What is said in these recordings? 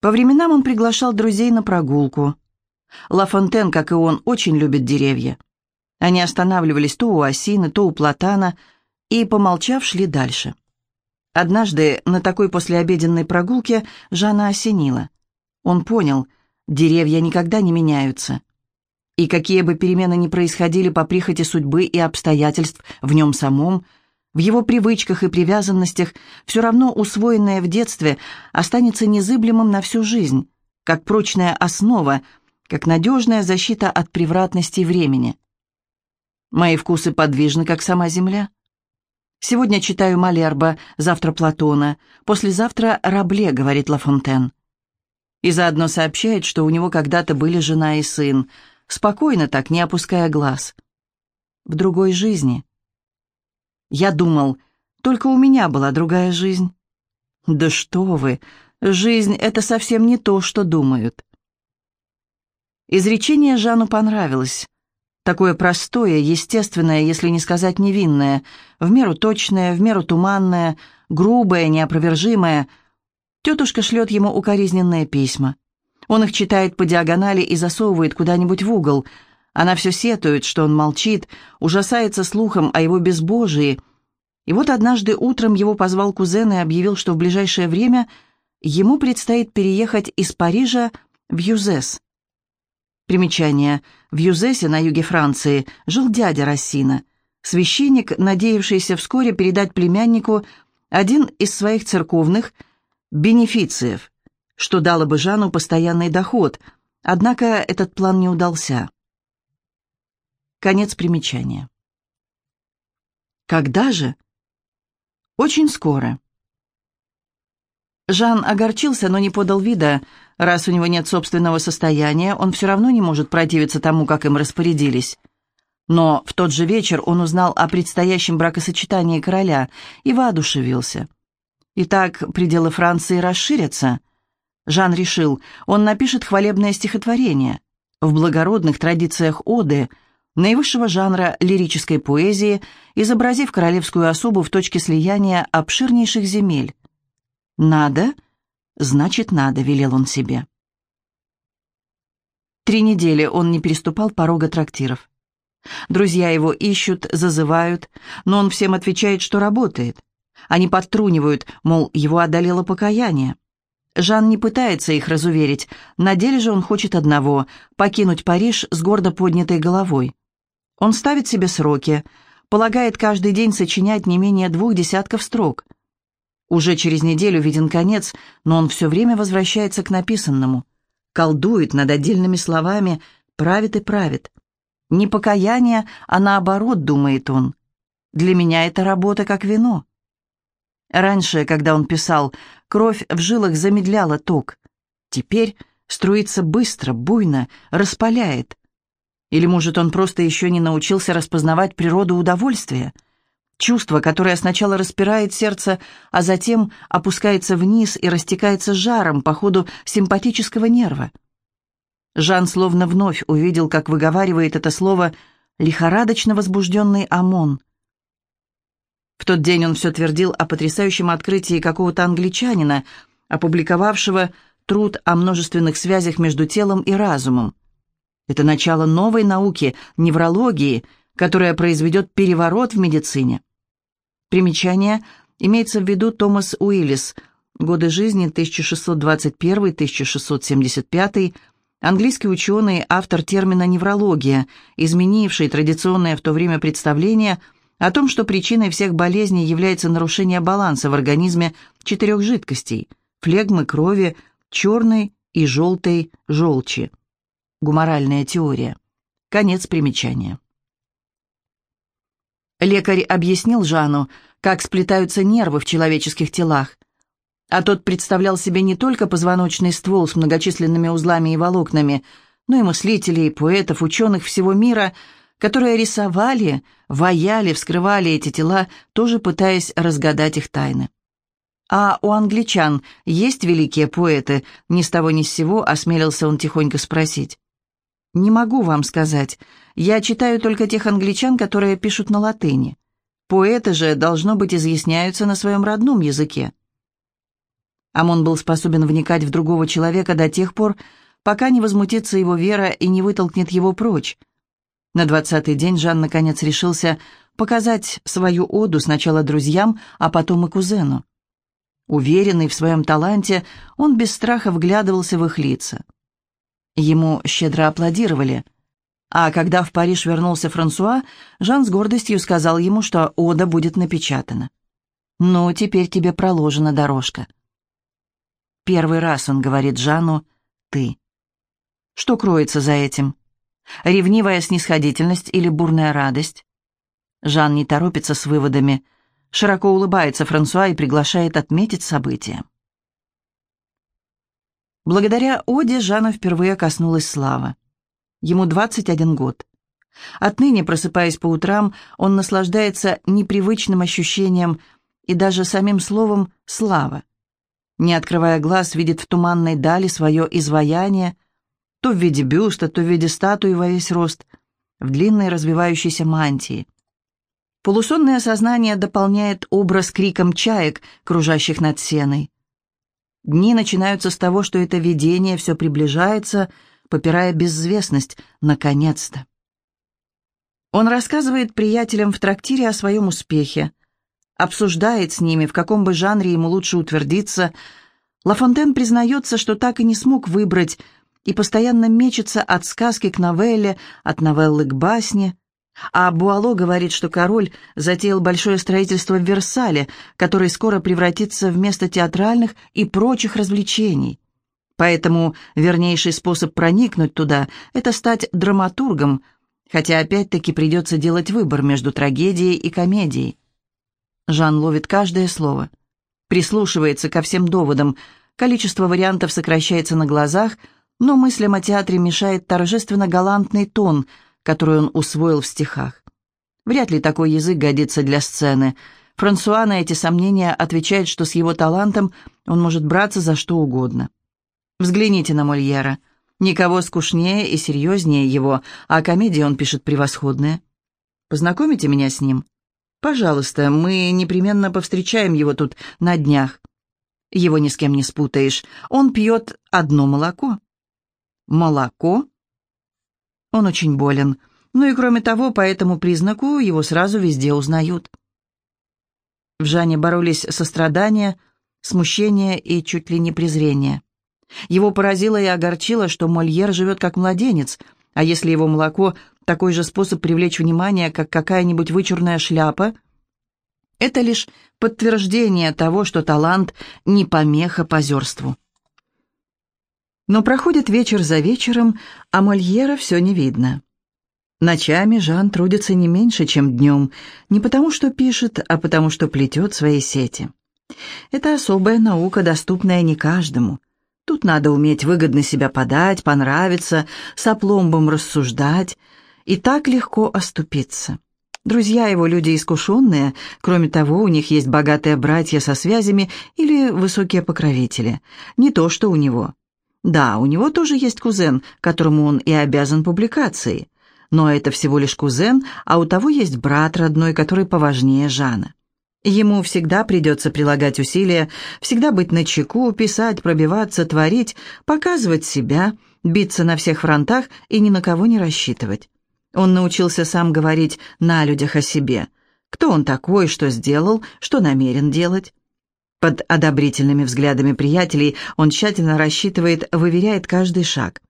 По временам он приглашал друзей на прогулку. Ла Фонтен, как и он, очень любит деревья. Они останавливались то у осины, то у платана, и, помолчав, шли дальше. Однажды на такой послеобеденной прогулке Жанна осенила. Он понял, деревья никогда не меняются. И какие бы перемены ни происходили по прихоти судьбы и обстоятельств в нем самом, в его привычках и привязанностях, все равно усвоенное в детстве останется незыблемым на всю жизнь, как прочная основа, как надежная защита от превратностей времени. Мои вкусы подвижны, как сама земля. Сегодня читаю Малерба, завтра Платона, послезавтра Рабле, говорит Лафонтен. И заодно сообщает, что у него когда-то были жена и сын, спокойно так, не опуская глаз. В другой жизни. Я думал, только у меня была другая жизнь. Да что вы, жизнь — это совсем не то, что думают. Изречение Жанну понравилось. Такое простое, естественное, если не сказать невинное, в меру точное, в меру туманное, грубое, неопровержимое. Тетушка шлет ему укоризненные письма. Он их читает по диагонали и засовывает куда-нибудь в угол. Она все сетует, что он молчит, ужасается слухом о его безбожии. И вот однажды утром его позвал кузен и объявил, что в ближайшее время ему предстоит переехать из Парижа в Юзес. Примечание. В Юзесе, на юге Франции, жил дядя Рассина, священник, надеявшийся вскоре передать племяннику один из своих церковных бенефициев, что дало бы Жану постоянный доход, однако этот план не удался. Конец примечания. Когда же? Очень скоро. Жан огорчился, но не подал вида. Раз у него нет собственного состояния, он все равно не может противиться тому, как им распорядились. Но в тот же вечер он узнал о предстоящем бракосочетании короля и воодушевился. Итак, пределы Франции расширятся. Жан решил, он напишет хвалебное стихотворение. В благородных традициях оды, наивысшего жанра лирической поэзии, изобразив королевскую особу в точке слияния обширнейших земель. «Надо? Значит, надо», — велел он себе. Три недели он не переступал порога трактиров. Друзья его ищут, зазывают, но он всем отвечает, что работает. Они подтрунивают, мол, его одолело покаяние. Жан не пытается их разуверить, на деле же он хочет одного — покинуть Париж с гордо поднятой головой. Он ставит себе сроки, полагает каждый день сочинять не менее двух десятков строк — уже через неделю виден конец, но он все время возвращается к написанному. Колдует над отдельными словами, правит и правит. Не покаяние, а наоборот, думает он. Для меня это работа как вино. Раньше, когда он писал, кровь в жилах замедляла ток. Теперь струится быстро, буйно, распаляет. Или, может, он просто еще не научился распознавать природу удовольствия — Чувство, которое сначала распирает сердце, а затем опускается вниз и растекается жаром по ходу симпатического нерва. Жан словно вновь увидел, как выговаривает это слово лихорадочно возбужденный ОМОН. В тот день он все твердил о потрясающем открытии какого-то англичанина, опубликовавшего труд о множественных связях между телом и разумом. Это начало новой науки, неврологии, которая произведет переворот в медицине. Примечание. Имеется в виду Томас Уиллис. Годы жизни 1621-1675. Английский ученый, автор термина «неврология», изменивший традиционное в то время представление о том, что причиной всех болезней является нарушение баланса в организме четырех жидкостей – флегмы, крови, черной и желтой желчи. Гуморальная теория. Конец примечания. Лекарь объяснил Жану, как сплетаются нервы в человеческих телах. А тот представлял себе не только позвоночный ствол с многочисленными узлами и волокнами, но и мыслителей, поэтов, ученых всего мира, которые рисовали, ваяли, вскрывали эти тела, тоже пытаясь разгадать их тайны. «А у англичан есть великие поэты?» Ни с того ни с сего осмелился он тихонько спросить. «Не могу вам сказать. Я читаю только тех англичан, которые пишут на латыни. Поэты же, должно быть, изъясняются на своем родном языке». Амон был способен вникать в другого человека до тех пор, пока не возмутится его вера и не вытолкнет его прочь. На двадцатый день Жан наконец решился показать свою оду сначала друзьям, а потом и кузену. Уверенный в своем таланте, он без страха вглядывался в их лица. Ему щедро аплодировали. А когда в Париж вернулся Франсуа, Жан с гордостью сказал ему, что ода будет напечатана. «Ну, теперь тебе проложена дорожка». Первый раз он говорит Жанну «ты». Что кроется за этим? Ревнивая снисходительность или бурная радость? Жан не торопится с выводами, широко улыбается Франсуа и приглашает отметить событие. Благодаря Оде Жанна впервые коснулась слава. Ему 21 год. Отныне, просыпаясь по утрам, он наслаждается непривычным ощущением и даже самим словом «слава» не открывая глаз, видит в туманной дали свое изваяние, то в виде бюста, то в виде статуи во весь рост, в длинной развивающейся мантии. Полусонное сознание дополняет образ криком чаек, кружащих над сеной. Дни начинаются с того, что это видение все приближается, попирая безвестность, наконец-то. Он рассказывает приятелям в трактире о своем успехе, обсуждает с ними, в каком бы жанре ему лучше утвердиться. Лафонтен признается, что так и не смог выбрать и постоянно мечется от сказки к новелле, от новеллы к басне. А Буало говорит, что король затеял большое строительство в Версале, который скоро превратится в место театральных и прочих развлечений. Поэтому вернейший способ проникнуть туда – это стать драматургом, хотя опять-таки придется делать выбор между трагедией и комедией. Жан ловит каждое слово, прислушивается ко всем доводам. Количество вариантов сокращается на глазах, но мыслям о театре мешает торжественно-галантный тон, который он усвоил в стихах. Вряд ли такой язык годится для сцены. Франсуа на эти сомнения отвечает, что с его талантом он может браться за что угодно. Взгляните на Мольера. Никого скучнее и серьезнее его, а комедии он пишет превосходные. Познакомите меня с ним. Пожалуйста, мы непременно повстречаем его тут на днях. Его ни с кем не спутаешь. Он пьет одно молоко. Молоко? Он очень болен. Ну и кроме того, по этому признаку его сразу везде узнают. В Жане боролись сострадание, смущение и чуть ли не презрение. Его поразило и огорчило, что Мольер живет как младенец, а если его молоко такой же способ привлечь внимание, как какая-нибудь вычурная шляпа, это лишь подтверждение того, что талант не помеха позерству. Но проходит вечер за вечером, а Мольера все не видно. Ночами Жан трудится не меньше, чем днем, не потому что пишет, а потому что плетет свои сети. Это особая наука, доступная не каждому. Тут надо уметь выгодно себя подать, понравиться, с опломбом рассуждать, и так легко оступиться. Друзья его люди искушенные, кроме того, у них есть богатые братья со связями или высокие покровители. Не то, что у него. Да, у него тоже есть кузен, которому он и обязан публикацией. Но это всего лишь кузен, а у того есть брат родной, который поважнее Жана. Ему всегда придется прилагать усилия, всегда быть начеку, писать, пробиваться, творить, показывать себя, биться на всех фронтах и ни на кого не рассчитывать. Он научился сам говорить на людях о себе. Кто он такой, что сделал, что намерен делать. Под одобрительными взглядами приятелей он тщательно рассчитывает, выверяет каждый шаг.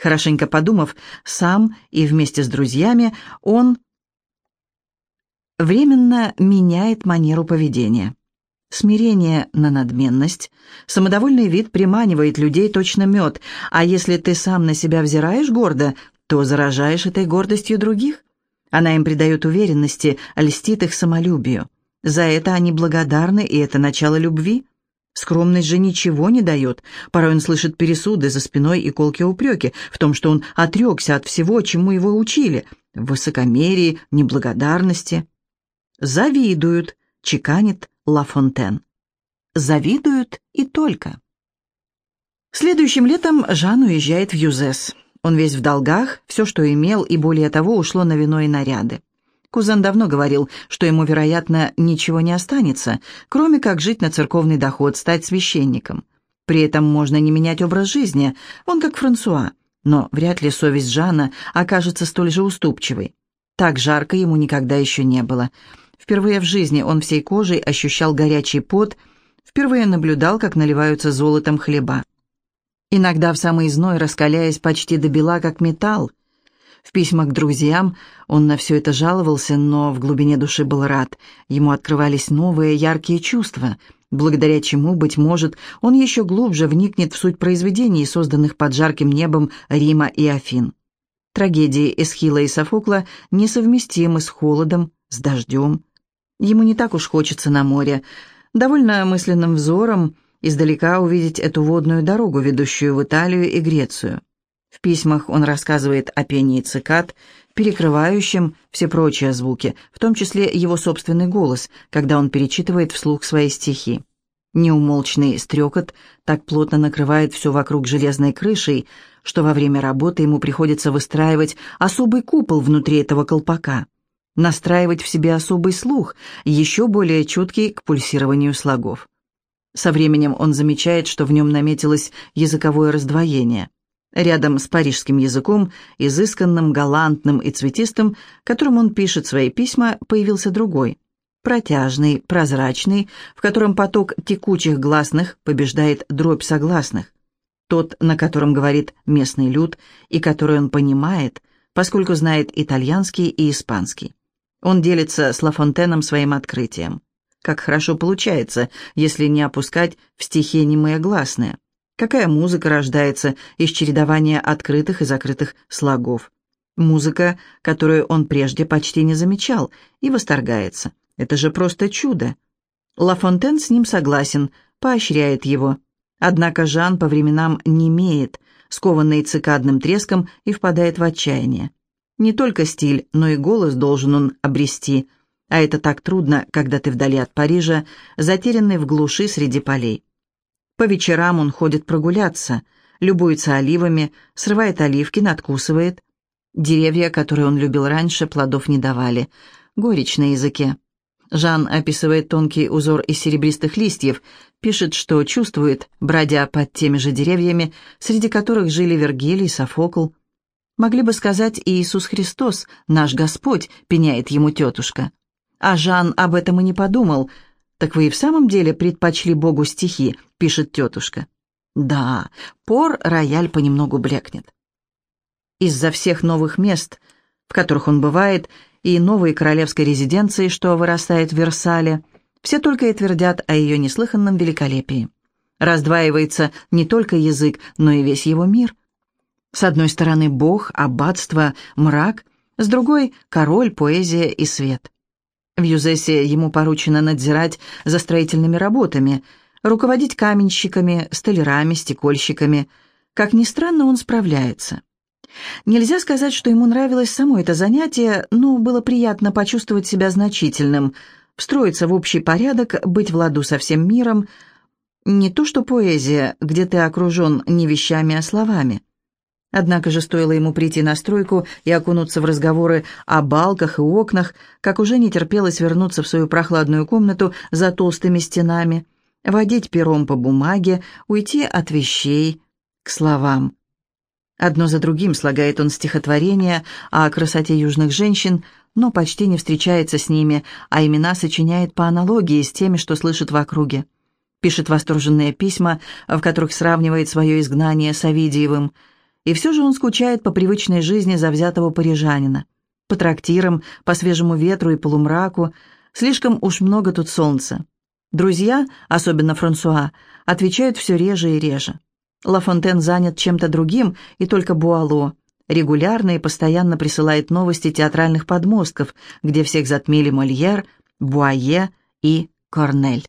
Хорошенько подумав, сам и вместе с друзьями он временно меняет манеру поведения. Смирение на надменность, самодовольный вид приманивает людей точно мед, а если ты сам на себя взираешь гордо, то заражаешь этой гордостью других. Она им придает уверенности, льстит их самолюбию. За это они благодарны, и это начало любви. Скромность же ничего не дает. Порой он слышит пересуды за спиной и колки упреки в том, что он отрекся от всего, чему его учили, в высокомерии, неблагодарности. «Завидуют», — чеканит Ла Фонтен. «Завидуют и только». Следующим летом Жан уезжает в Юзес. Он весь в долгах, все, что имел, и более того, ушло на вино и наряды. Кузен давно говорил, что ему, вероятно, ничего не останется, кроме как жить на церковный доход, стать священником. При этом можно не менять образ жизни, он как Франсуа, но вряд ли совесть Жана окажется столь же уступчивой. Так жарко ему никогда еще не было. Впервые в жизни он всей кожей ощущал горячий пот, впервые наблюдал, как наливаются золотом хлеба. Иногда в самый зной, раскаляясь почти до бела, как металл. В письмах к друзьям он на все это жаловался, но в глубине души был рад. Ему открывались новые яркие чувства, благодаря чему, быть может, он еще глубже вникнет в суть произведений, созданных под жарким небом Рима и Афин. Трагедии Эсхила и Софокла несовместимы с холодом, с дождем. Ему не так уж хочется на море. Довольно мысленным взором издалека увидеть эту водную дорогу, ведущую в Италию и Грецию. В письмах он рассказывает о пении цикад, перекрывающем все прочие звуки, в том числе его собственный голос, когда он перечитывает вслух свои стихи. Неумолчный стрекот так плотно накрывает все вокруг железной крышей, что во время работы ему приходится выстраивать особый купол внутри этого колпака, настраивать в себе особый слух, еще более чуткий к пульсированию слогов. Со временем он замечает, что в нем наметилось языковое раздвоение. Рядом с парижским языком, изысканным, галантным и цветистым, которым он пишет свои письма, появился другой – протяжный, прозрачный, в котором поток текучих гласных побеждает дробь согласных. Тот, на котором говорит местный люд, и который он понимает, поскольку знает итальянский и испанский. Он делится с Лафонтеном своим открытием. Как хорошо получается, если не опускать в стихи немые гласные. Какая музыка рождается из чередования открытых и закрытых слогов. Музыка, которую он прежде почти не замечал, и восторгается. Это же просто чудо. Ла Фонтен с ним согласен, поощряет его. Однако Жан по временам немеет, скованный цикадным треском, и впадает в отчаяние. Не только стиль, но и голос должен он обрести, а это так трудно, когда ты вдали от Парижа, затерянный в глуши среди полей. По вечерам он ходит прогуляться, любуется оливами, срывает оливки, надкусывает. Деревья, которые он любил раньше, плодов не давали. Горечь на языке. Жан описывает тонкий узор из серебристых листьев, пишет, что чувствует, бродя под теми же деревьями, среди которых жили Вергилий, Софокл. «Могли бы сказать Иисус Христос, наш Господь», — пеняет ему тетушка. А Жан об этом и не подумал. «Так вы и в самом деле предпочли Богу стихи», — пишет тетушка. «Да, пор рояль понемногу блекнет». Из-за всех новых мест, в которых он бывает, — и новой королевской резиденции, что вырастает в Версале, все только и твердят о ее неслыханном великолепии. Раздваивается не только язык, но и весь его мир. С одной стороны Бог, аббатство, мрак, с другой — король, поэзия и свет. В Юзесе ему поручено надзирать за строительными работами, руководить каменщиками, столярами, стекольщиками. Как ни странно, он справляется. Нельзя сказать, что ему нравилось само это занятие, но было приятно почувствовать себя значительным, встроиться в общий порядок, быть в ладу со всем миром. Не то что поэзия, где ты окружен не вещами, а словами. Однако же стоило ему прийти на стройку и окунуться в разговоры о балках и окнах, как уже не терпелось вернуться в свою прохладную комнату за толстыми стенами, водить пером по бумаге, уйти от вещей к словам. Одно за другим слагает он стихотворения о красоте южных женщин, но почти не встречается с ними, а имена сочиняет по аналогии с теми, что слышит в округе. Пишет восторженные письма, в которых сравнивает свое изгнание с Овидиевым. И все же он скучает по привычной жизни завзятого парижанина. По трактирам, по свежему ветру и полумраку. Слишком уж много тут солнца. Друзья, особенно Франсуа, отвечают все реже и реже. Лафонтен занят чем-то другим, и только Буало регулярно и постоянно присылает новости театральных подмостков, где всех затмили Мольер, Буае и Корнель.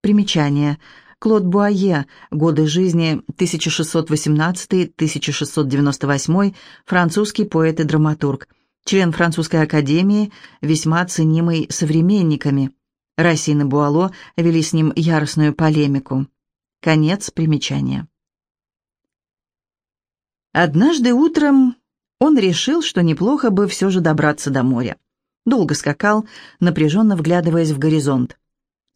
Примечание. Клод Буае. Годы жизни 1618-1698. Французский поэт и драматург. Член французской академии, весьма ценимый современниками. Рассин и Буало вели с ним яростную полемику. Конец примечания. Однажды утром он решил, что неплохо бы все же добраться до моря. Долго скакал, напряженно вглядываясь в горизонт.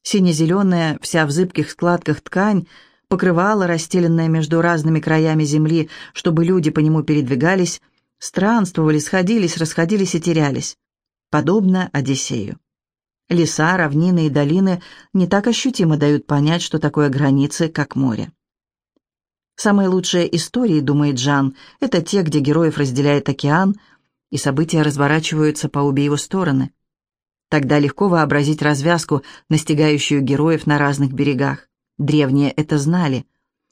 Сине-зеленая, вся в зыбких складках ткань, покрывала, расстеленная между разными краями земли, чтобы люди по нему передвигались, странствовали, сходились, расходились и терялись, подобно Одиссею. Леса, равнины и долины не так ощутимо дают понять, что такое границы, как море. Самые лучшие истории, думает Жан, это те, где героев разделяет океан, и события разворачиваются по обе его стороны. Тогда легко вообразить развязку, настигающую героев на разных берегах. Древние это знали.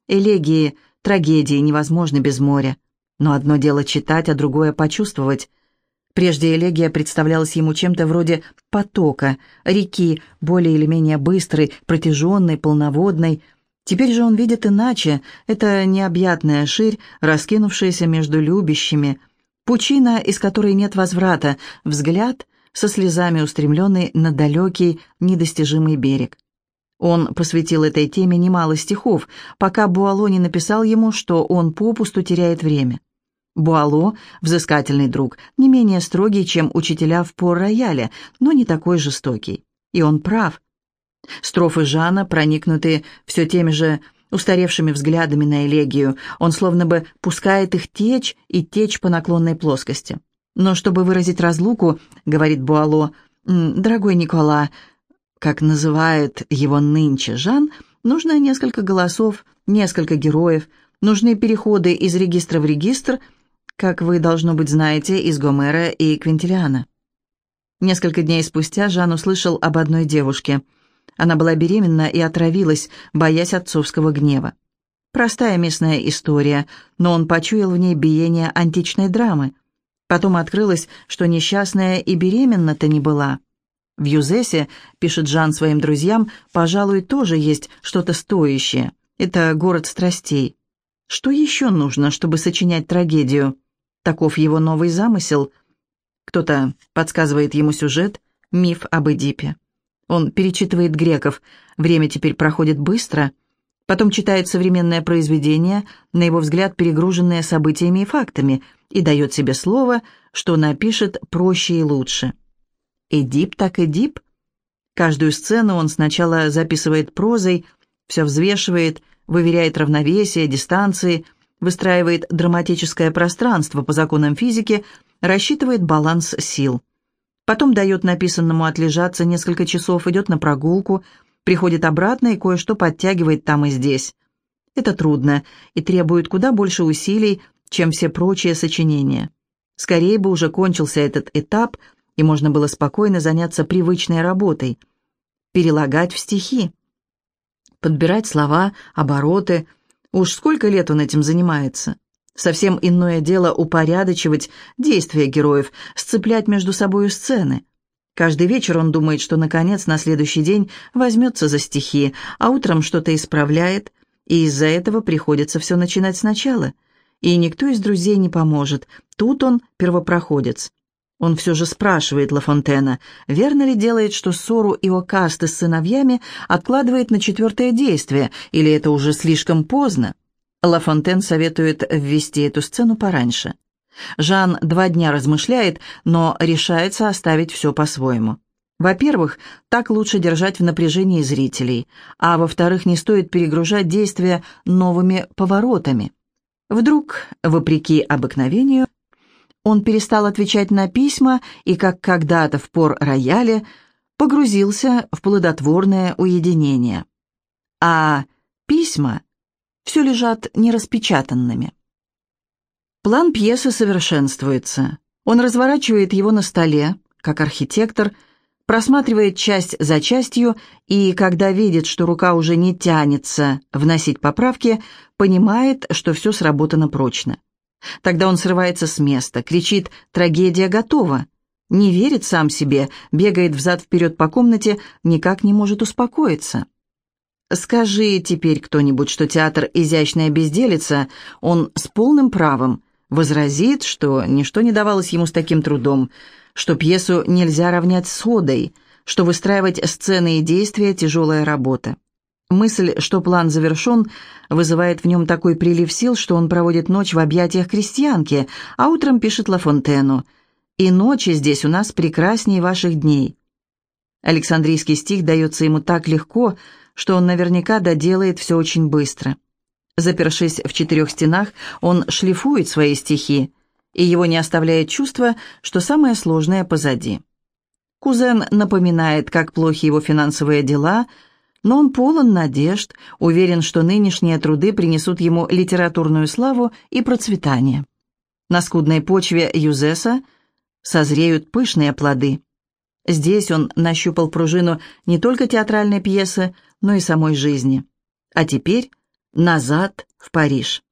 Элегии, трагедии невозможны без моря. Но одно дело читать, а другое почувствовать. Прежде элегия представлялась ему чем-то вроде потока, реки, более или менее быстрой, протяженной, полноводной. Теперь же он видит иначе. Это необъятная ширь, раскинувшаяся между любящими. Пучина, из которой нет возврата, взгляд со слезами устремленный на далекий, недостижимый берег. Он посвятил этой теме немало стихов, пока Буало не написал ему, что он попусту теряет время. Буало — взыскательный друг, не менее строгий, чем учителя в пор-рояле, но не такой жестокий. И он прав. Строфы Жана, проникнутые все теми же устаревшими взглядами на элегию, он словно бы пускает их течь и течь по наклонной плоскости. Но чтобы выразить разлуку, говорит Буало, «Дорогой Никола, как называет его нынче Жан, нужно несколько голосов, несколько героев, нужны переходы из регистра в регистр — как вы, должно быть, знаете, из Гомера и Квинтилиана. Несколько дней спустя Жан услышал об одной девушке. Она была беременна и отравилась, боясь отцовского гнева. Простая местная история, но он почуял в ней биение античной драмы. Потом открылось, что несчастная и беременна-то не была. В Юзесе, пишет Жан своим друзьям, пожалуй, тоже есть что-то стоящее. Это город страстей. Что еще нужно, чтобы сочинять трагедию? Таков его новый замысел. Кто-то подсказывает ему сюжет, миф об Эдипе. Он перечитывает греков. Время теперь проходит быстро. Потом читает современное произведение, на его взгляд перегруженное событиями и фактами, и дает себе слово, что напишет проще и лучше. Эдип так Эдип. Каждую сцену он сначала записывает прозой, все взвешивает, выверяет равновесие, дистанции – выстраивает драматическое пространство по законам физики, рассчитывает баланс сил. Потом дает написанному отлежаться несколько часов, идет на прогулку, приходит обратно и кое-что подтягивает там и здесь. Это трудно и требует куда больше усилий, чем все прочие сочинения. Скорее бы уже кончился этот этап, и можно было спокойно заняться привычной работой. Перелагать в стихи. Подбирать слова, обороты – Уж сколько лет он этим занимается. Совсем иное дело упорядочивать действия героев, сцеплять между собой сцены. Каждый вечер он думает, что, наконец, на следующий день возьмется за стихи, а утром что-то исправляет, и из-за этого приходится все начинать сначала. И никто из друзей не поможет. Тут он первопроходец. Он все же спрашивает Лафонтена, верно ли делает, что ссору Иокасты с сыновьями откладывает на четвертое действие, или это уже слишком поздно? Лафонтен советует ввести эту сцену пораньше. Жан два дня размышляет, но решается оставить все по-своему. Во-первых, так лучше держать в напряжении зрителей, а во-вторых, не стоит перегружать действия новыми поворотами. Вдруг, вопреки обыкновению, он перестал отвечать на письма и, как когда-то в пор-рояле, погрузился в плодотворное уединение. А письма все лежат нераспечатанными. План пьесы совершенствуется. Он разворачивает его на столе, как архитектор, просматривает часть за частью и, когда видит, что рука уже не тянется вносить поправки, понимает, что все сработано прочно. Тогда он срывается с места, кричит «Трагедия готова!» Не верит сам себе, бегает взад-вперед по комнате, никак не может успокоиться. Скажи теперь кто-нибудь, что театр «Изящная безделица», он с полным правом возразит, что ничто не давалось ему с таким трудом, что пьесу нельзя равнять с ходой, что выстраивать сцены и действия – тяжелая работа. Мысль, что план завершен, вызывает в нем такой прилив сил, что он проводит ночь в объятиях крестьянки, а утром пишет Ла Фонтену. «И ночи здесь у нас прекраснее ваших дней». Александрийский стих дается ему так легко, что он наверняка доделает все очень быстро. Запершись в четырех стенах, он шлифует свои стихи, и его не оставляет чувство, что самое сложное позади. Кузен напоминает, как плохи его финансовые дела, но он полон надежд, уверен, что нынешние труды принесут ему литературную славу и процветание. На скудной почве Юзеса созреют пышные плоды. Здесь он нащупал пружину не только театральной пьесы, но и самой жизни. А теперь назад в Париж.